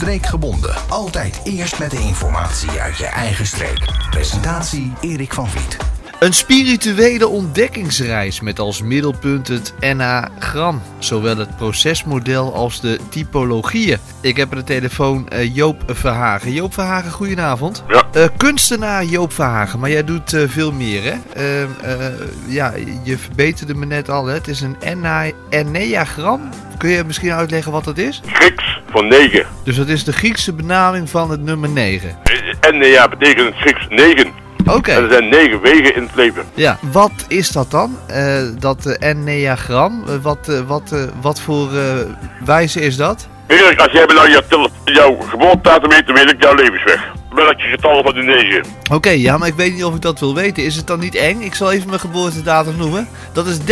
streekgebonden. Altijd eerst met de informatie uit je eigen streek. Presentatie Erik van Vliet. Een spirituele ontdekkingsreis met als middelpunt het enneagram. Zowel het procesmodel als de typologieën. Ik heb aan de telefoon eh, Joop Verhagen. Joop Verhagen, goedenavond. Ja. Eh, kunstenaar Joop Verhagen, maar jij doet eh, veel meer hè? Eh, eh, ja, je verbeterde me net al, hè? het is een enneagram. Kun je misschien uitleggen wat dat is? Grieks voor 9. Dus dat is de Griekse benaming van het nummer 9. En ja, betekent het Grieks 9. Oké. Er zijn 9 wegen in het leven. Ja, wat is dat dan? Eh, dat uh, enneagram? Eh, wat, eh, wat, eh, wat voor eh, wijze is dat? Erik, als jij me nou jouw geboortedatum weet, dan weet ik jouw levensweg. Welk je getal van de 9? Oké, ja, maar ik weet niet of ik dat wil weten. Is het dan niet eng? Ik zal even mijn geboortedatum noemen. Dat is 30-01-1967.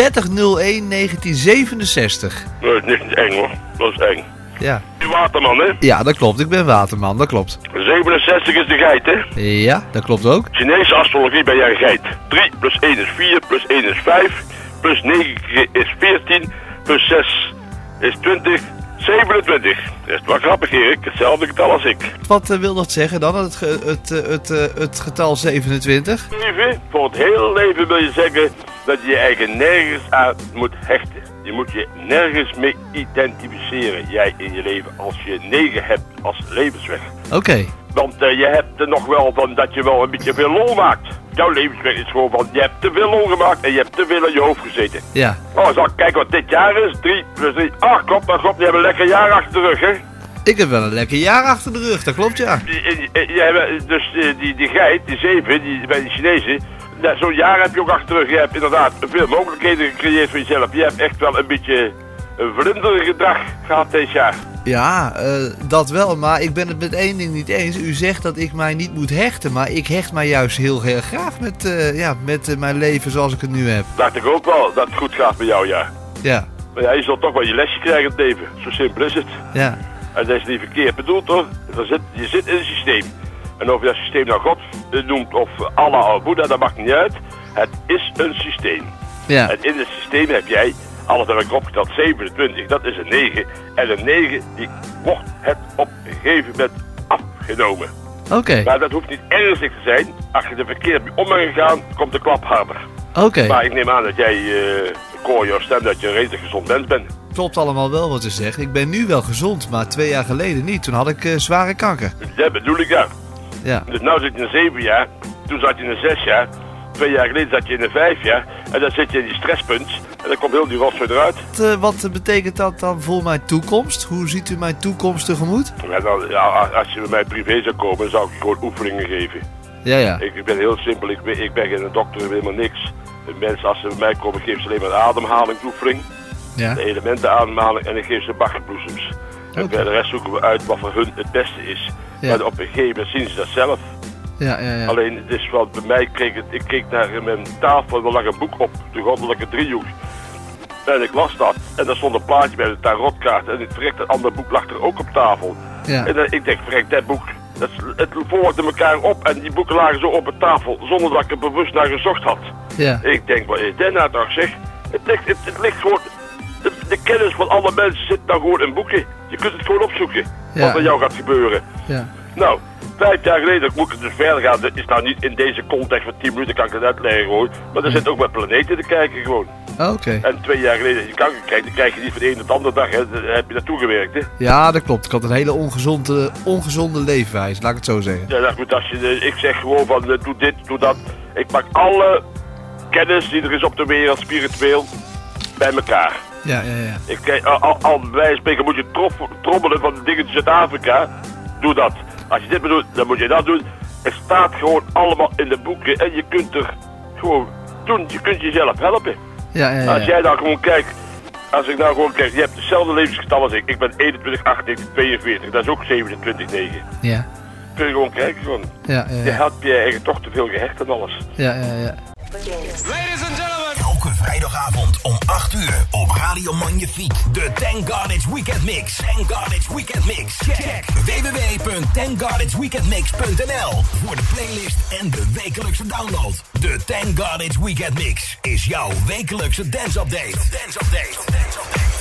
Dat is niet eng hoor. Dat is eng. Ja. Waterman, hè? ja, dat klopt. Ik ben waterman, dat klopt. 67 is de geit, hè? Ja, dat klopt ook. Chinese astrologie ben jij een geit. 3 plus 1 is 4, plus 1 is 5, plus 9 is 14, plus 6 is 20, 27. Dat is wel grappig, Erik. Hetzelfde getal als ik. Wat eh, wil dat zeggen dan, het, het, eh, het, eh, het getal 27? Leven, voor het hele leven wil je zeggen dat je je eigen nergens aan moet hechten. Je moet je nergens mee identificeren, jij in je leven, als je 9 hebt als levensweg. Oké. Want eh, je hebt er nog wel van dat je wel een beetje veel lol maakt. Jouw levensweg is gewoon van, je hebt te veel lol gemaakt en je hebt te veel in je hoofd gezeten. Ja. Oh, zal ik kijken wat dit jaar is? 3 plus 3. Ah, klopt, dat klopt. Je hebt een lekker jaar achter de rug, hè? Ik heb wel een lekker jaar achter de rug, dat klopt ja. Je dus eh, die, die geit, die zeven, die, bij die Chinezen, nou, zo'n jaar heb je ook achter de rug. Je hebt inderdaad veel mogelijkheden gecreëerd voor jezelf. Je hebt echt wel een beetje een vlindergedrag gehad dit jaar. Ja, eh, dat wel, maar ik ben het met één ding niet eens. U zegt dat ik mij niet moet hechten, maar ik hecht mij juist heel, heel graag met, eh, ja, met eh, mijn leven zoals ik het nu heb. Dacht ik ook wel dat het goed gaat met jou, ja. Ja, Maar ja, je zult toch wel je lesje krijgen in het leven. Zo simpel is het. ja, En dat is niet verkeerd bedoeld hoor. Zit, je zit in een systeem. En of je dat systeem nou God eh, noemt of Allah of Boeddha, dat maakt niet uit. Het is een systeem. ja. En in het systeem heb jij, alles heb ik opgeteld, 27. Dat is een 9. En een 9, die wordt het op een gegeven moment afgenomen. Oké, Maar dat hoeft niet ernstig te zijn. Als je er verkeerd mee om bent gegaan, komt de klap harder. oké. Maar ik neem aan dat jij, eh ik hoor jouw stem, dat je een redelijk gezond mens bent. Klopt allemaal wel wat u zegt. Ik ben nu wel gezond, maar twee jaar geleden niet. Toen had ik eh, zware kanker. Dat bedoel ik ja. Ja, Dus nu zit je in een 7 jaar, toen zat je in een 6 jaar, twee jaar geleden zat je in een 5 jaar. En dan zit je in die stresspunt en dan komt heel die rotzooi eruit. wat, eh, wat betekent dat dan voor mijn toekomst? Hoe ziet u mijn toekomst tegemoet? Dan, ja, als je bij mij privé zou komen, zou ik gewoon oefeningen geven. Ja, ja. Ik, ik ben heel simpel, ik ben, ik ben geen dokter, ik weet helemaal niks. Mensen, als ze bij mij komen, geven ze alleen maar een ademhalingsoefening, Ja, de elementenademhaling en ik geef ze bachenbloesems. En bij de rest zoeken we uit wat voor hun het beste is. Ja. Maar op een gegeven moment zien ze dat zelf. ja, ja. ja. Alleen, het is wel, bij mij kreeg het, ik keek naar mijn tafel, er lag een boek op, de goddelijke driehoek. En ik las dat. En daar stond een plaatje bij de tarotkaart. En ik dat andere boek lag er ook op tafel. Ja. En dan, ik denk, verrek, dat boek, dat, het volgde elkaar op. En die boeken lagen zo op de tafel, zonder dat ik er bewust naar gezocht had. Ja, Ik denk, wat is dit nou toch, zeg? Het ligt, het, het ligt gewoon, de, kennis van alle mensen zit nou gewoon in boeken. Je kunt het gewoon opzoeken, Ja. wat er jou gaat gebeuren. ja. Nou, vijf jaar geleden moet ik het dus verder gaan. Dat is nou niet in deze context van 10 minuten kan ik het uitleggen gewoon. Maar er zit ook met planeten te kijken gewoon. Oké. En twee jaar geleden je kanker krijgt, dan krijg je niet van de ene op de andere dag. Hè. Daar heb je naartoe gewerkt hè. Ja, dat klopt. Ik had een hele ongezonde, ongezonde leefwijze, laat ik het zo zeggen. Ja, is goed. Als je, eh, ik zeg gewoon van eh, doe dit, doe dat. Ik pak alle kennis die er is op de wereld, spiritueel, bij elkaar. Ja, ja, ja. Ik, kijk, al, al, al bij wijze van spreken moet je trof- trommelen van de dingen in Zuid-Afrika. Doe dat. Als je dit bedoelt, dan moet je dat doen. Het staat gewoon allemaal in de boeken en je kunt er gewoon doen. Je kunt jezelf helpen. Ja, ja, ja. Als jij nou gewoon kijkt, als ik nou gewoon kijk, je hebt hetzelfde levensgetal als ik. Ik ben 21, 28, 42, dat is ook 27, 9. Ja, Kun je gewoon kijken, gewoon. ja, ja. Je Ja, hebt je eigen toch te veel gehecht en alles. ja, ja. ja. De God It's Weekend Mix. God It's Weekend Mix. Check www.thankgoditsweekendmix.nl voor de playlist en de wekelijkse download. De God It's Weekend Mix is jouw wekelijkse. Dance update. Dance update.